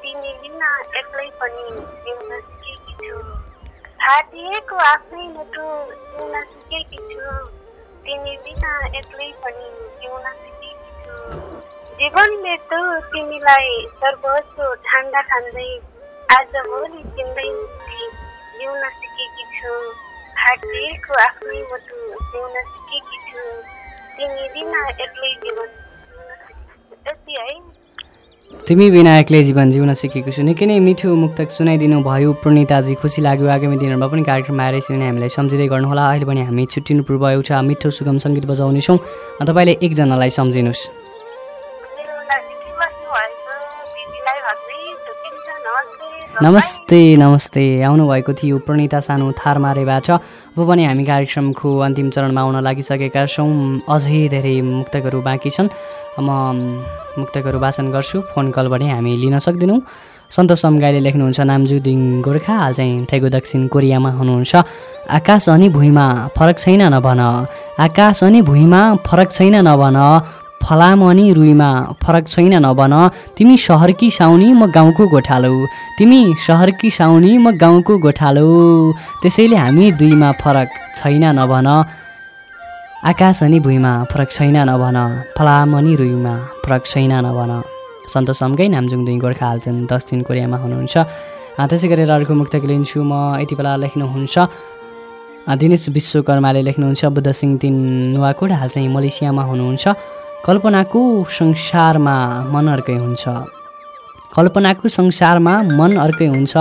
तिमी बिना एक्लै पनि सिउन सिकेकी छु फाटिएको आफ्नै मुटु सिउन सिकेकी छु तिमी बिना एक्लै पनि सिउन सिकेकी छु जीवन मृत्यु तिमीलाई सर्वस्व ठान्डा ठान्दै आजभोलि चिन्दै मुक्ति जिउन सिकेकी छु फाटिएको आफ्नै मुटु जिउन सिकेकी छु तिमी तिमी बिना जीवन जिउन सिकेको छु। निकै नै मिठो मुक्तक सुनाइदिनु भयो। प्रणिताजी खुसी लाग्यो। आगामी दिनहरूमा पनि कार्यक्रममा आएर यसरी नै हामीलाई सम्झिँदै गर्नुहोला। अहिले पनि हामी छुट्टिनु पूर्व एउटा मिठो सुगम सङ्गीत बजाउनेछौँ। तपाईँले एकजनालाई सम्झिनुहोस्। नमस्ते नमस्ते। आउनुभएको थियो प्रणिता सानो थारमारेबाट। अब पनि हामी कार्यक्रमको अन्तिम चरणमा आउन लागिसकेका छौँ। अझै धेरै मुक्तकहरू बाँकी छन्। म मुक्तकहरू वाचन गर्छु। फोन कल पनि हामी लिन सक्दैनौँ। सन्तोष समगाईले लेख्नुहुन्छ नामजुदिङ गोर्खा हाल चाहिँ थैगो दक्षिण कोरियामा हुनुहुन्छ। आकाश अनि भुइँमा फरक छैन नभन। आकाश अनि भुइँमा फरक छैन नभन। फलाम अनि रुईमा फरक छैन नभन। तिमी सहरकी साउनी म गाउँको गोठालो। तिमी सहरकी साउनी म गाउँको गोठालो। त्यसैले हामी दुईमा फरक छैन नभन। आकाश अनि भुइँमा फरक छैन नभन। फलाम अनि रुईमा फरक छैन नभन। सन्तोष समकै नामजुङ दुई गोर्खा हाल्छन् दक्षिण कोरियामा हुनुहुन्छ। त्यसै गरेर अर्को मुक्तक लिन्छु म यति बेला लेख्नुहुन्छ। दिनेश विश्वकर्माले लेख्नुहुन्छ बुद्ध सिंह तिन नुवाकोट हाल चाहिँ मलेसियामा हुनुहुन्छ। कल्पनाको संसारमा मन अर्कै हुन्छ। कल्पनाको संसारमा मन अर्कै हुन्छ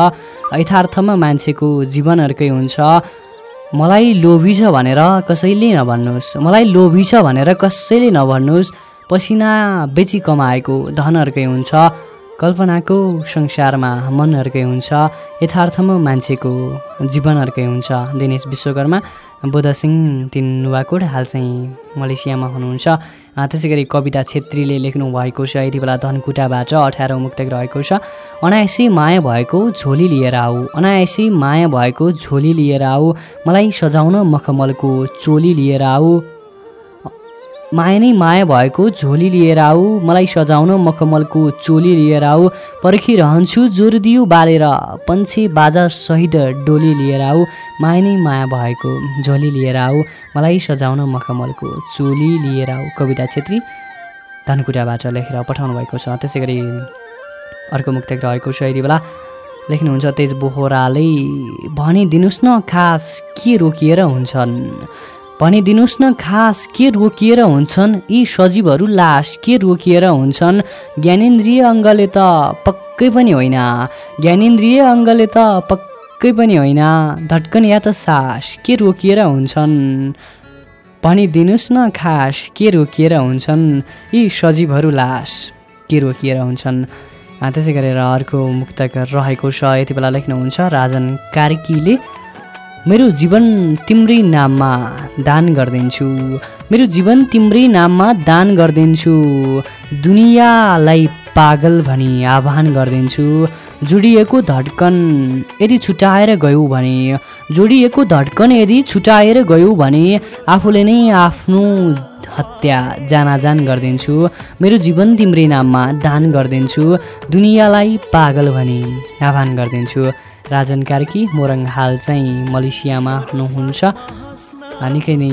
यथार्थमा मान्छेको जीवन अर्कै हुन्छ। मलाई लोभी छ भनेर कसैले नभन्नुहोस् मलाई लोभी छ भनेर कसैले नभन्नुहोस् पसिना बेची कमाएको धन अर्कै हुन्छ। कल्पनाको संसारमा मन अर्कै हुन्छ यथार्थमा मान्छेको जीवन अर्कै हुन्छ। दिनेश विश्वकर्मा बुद्ध सिंह तिन नुवाकोट हाल चाहिँ मलेसियामा हुनुहुन्छ। त्यसै गरी कविता छेत्रीले लेख्नु भएको छ यति बेला धनकुटाबाट अठारौँ मुक्तक रहेको छ। अनायासै माया भएको झोली लिएर आऊ अनायासै माया भएको झोली लिएर आऊ मलाई सजाउन मखमलको चोली लिएर आऊ। माया नै माया भएको झोली लिएर आऊ मलाई सजाउन मखमलको चोली लिएर आऊ पर्खिरहन्छु जोर दियो बालेर पन्छे बाजा सहित डोली लिएर आऊ माया नै माया भएको झोली लिएर आऊ मलाई सजाउन मखमलको चोली लिएर आऊ। कविता छेत्री धनकुटाबाट लेखेर पठाउनु भएको छ। त्यसै गरी अर्को मुक्तक रहेको यति बेला लेख्नुहुन्छ तेज बोहराले भनिदिनुहोस् न खास के रोकिएर हुन्छन्? भनिदिनुहोस् न खास के रोकिएर हुन्छन् यी सजीवहरू? लास के रोकिएर हुन्छन्? ज्ञानेन्द्रिय अङ्गले त पक्कै पनि होइन। ज्ञानेन्द्रिय अङ्गले त पक्कै पनि होइन। धड्कन या त सास के रोकिएर हुन्छन्? भनिदिनुहोस् न खास के रोकिएर हुन्छन्? यी सजीवहरू लास के रोकिएर हुन्छन्? त्यसै गरेर अर्को मुक्तक रहेको छ। यति बेला लेख्नुहुन्छ राजन कार्कीले। मेरो जीवन तिम्रै नाममा दान गरिदिन्छु। मेरो जीवन तिम्रै नाममा दान गरिदिन्छु। दुनियाँलाई पागल भनी आह्वान गरिदिन्छु। जोडिएको धड्कन यदि छुटाएर गयौ भने जोडिएको धड्कन यदि छुटाएर गयौ भने आफूले नै आफ्नो हत्या जानाजान गरिदिन्छु। मेरो जीवन तिम्रै नाममा दान गरिदिन्छु। दुनियाँलाई पागल भनी आह्वान गरिदिन्छु। राजन कार्की मोरङ हाल चाहिँ मलेसियामा हुनुहुन्छ। निकै नै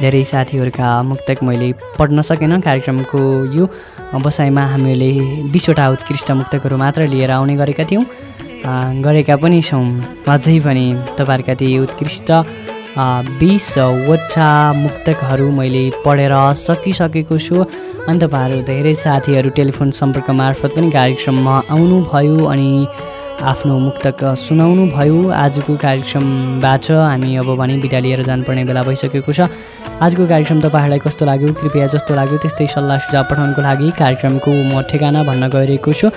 धेरै साथीहरूका मुक्तक मैले पढ्न सकेन। कार्यक्रमको यो बसाइमा हामीले बिसवटा उत्कृष्ट मुक्तकहरू मात्र लिएर आउने गरेका थियौँ। गरेका पनि छौँ। अझै पनि तपाईँहरूका ती उत्कृष्ट बिसवटा मुक्तकहरू मैले पढेर सकिसकेको छु। अनि तपाईँहरू धेरै साथीहरू टेलिफोन सम्पर्क मार्फत पनि कार्यक्रममा आउनुभयो अनि आफ्नो मुक्तक सुनाउनु भयो। आजको कार्यक्रमबाट हामी अब भने बिदा लिएर जानुपर्ने बेला भइसकेको छ। आजको कार्यक्रम तपाईँहरूलाई कस्तो लाग्यो? कृपया जस्तो लाग्यो त्यस्तै सल्लाह सुझाव पठाउनको लागि कार्यक्रमको म ठेगाना भन्न गइरहेको छु।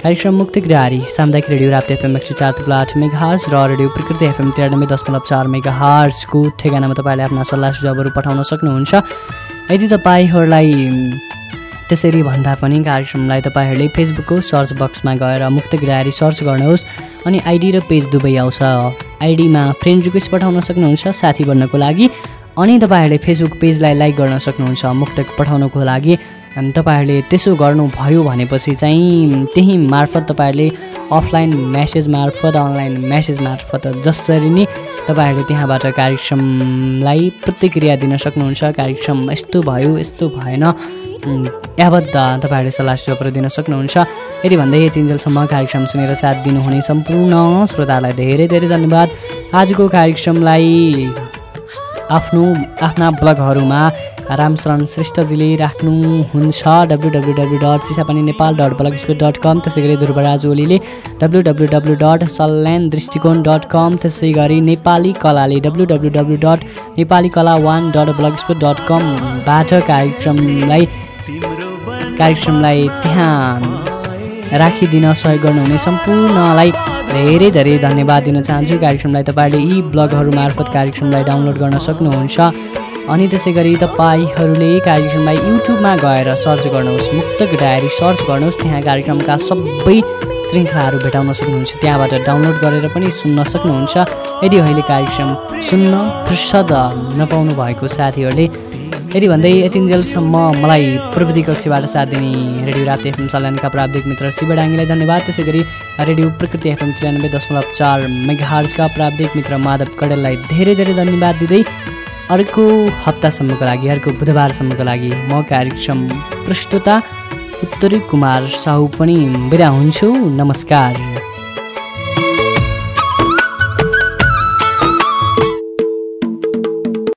कार्यक्रम मुक्तिक डारी सामुदायिक रेडियो राप्ती एफएम एक सय चार थुप्रो आठ मेगा हर्स र रेडियो प्रकृति एफएम तिरानब्बे दशमलव चार मेगा हर्सको ठेगानामा तपाईँले आफ्ना सल्लाह सुझावहरू पठाउन सक्नुहुन्छ। यदि तपाईँहरूलाई त्यसरी भन्दा पनि कार्यक्रमलाई तपाईँहरूले फेसबुकको सर्च बक्समा गएर मुक्त गिरारी सर्च गर्नुहोस् अनि आइडी र पेज दुवै आउँछ। आइडीमा फ्रेन्ड रिक्वेस्ट पठाउन सक्नुहुन्छ साथी बन्नको लागि अनि तपाईँहरूले फेसबुक पेजलाई लाइक गर्न सक्नुहुन्छ मुक्तक पठाउनको लागि। तपाईँहरूले त्यसो गर्नुभयो भनेपछि चाहिँ त्यही मार्फत तपाईँहरूले अफलाइन म्यासेज मार्फत अनलाइन म्यासेज मार्फत जसरी नै तपाईँहरूले त्यहाँबाट कार्यक्रमलाई प्रतिक्रिया दिन सक्नुहुन्छ। कार्यक्रम यस्तो भयो यस्तो भएन। यावत तपाईँहरूले सल्लाह सुझावहरू दिन सक्नुहुन्छ। यदि भन्दै चिन्जेलसम्म कार्यक्रम सुनेर साथ दिनुहुने सम्पूर्ण श्रोतालाई धेरै धेरै धन्यवाद। आजको कार्यक्रमलाई आफ्नो आफ्ना ब्लगहरूमा रामशरण श्रेष्ठजीले राख्नुहुन्छ। W W W dot Sisapani Nepal dot blogspot dot com त्यसै गरी ध्रुवराज ओलीले W W W dot Salyan Drishtikon dot com त्यसै गरी नेपाली कलाले W W W dot Nepali Kala one dot blogspot dot कमबाट कार्यक्रमलाई कार्यक्रमलाई त्यहाँ राखिदिन सहयोग गर्नुहुने सम्पूर्णलाई धेरै धेरै धन्यवाद दिन चाहन्छु। कार्यक्रमलाई तपाईँहरूले यी ब्लगहरू मार्फत कार्यक्रमलाई डाउनलोड गर्न सक्नुहुन्छ। अनि त्यसै गरी तपाईँहरूले कार्यक्रमलाई युट्युबमा गएर सर्च गर्नुहोस् मुक्तक डायरी सर्च गर्नुहोस्। त्यहाँ कार्यक्रमका सबै श्रृङ्खलाहरू भेटाउन सक्नुहुन्छ। त्यहाँबाट डाउनलोड गरेर पनि सुन्न सक्नुहुन्छ। यदि अहिले कार्यक्रम सुन्न फुर्सद नपाउनु भएको साथीहरूले यदि भन्दै यतिन्जेलसम्म मलाई प्रविधि कक्षबाट साथ दिने रेडियो रात एफएम सल्यानका प्राविधिक मित्र शिव डाङ्गीलाई धन्यवाद। त्यसै गरी रेडियो प्रकृति एफएम त्रियानब्बे दशमलव चार मेघार्जका प्राविधिक मित्र माधव कडेललाई धेरै धेरै धन्यवाद दिँदै अर्को हप्तासम्मको लागि अर्को बुधबारसम्मको लागि म कार्यक्रम प्रस्तुता उत्तरी कुमार साहु पनि बिदा हुन्छु। नमस्कार।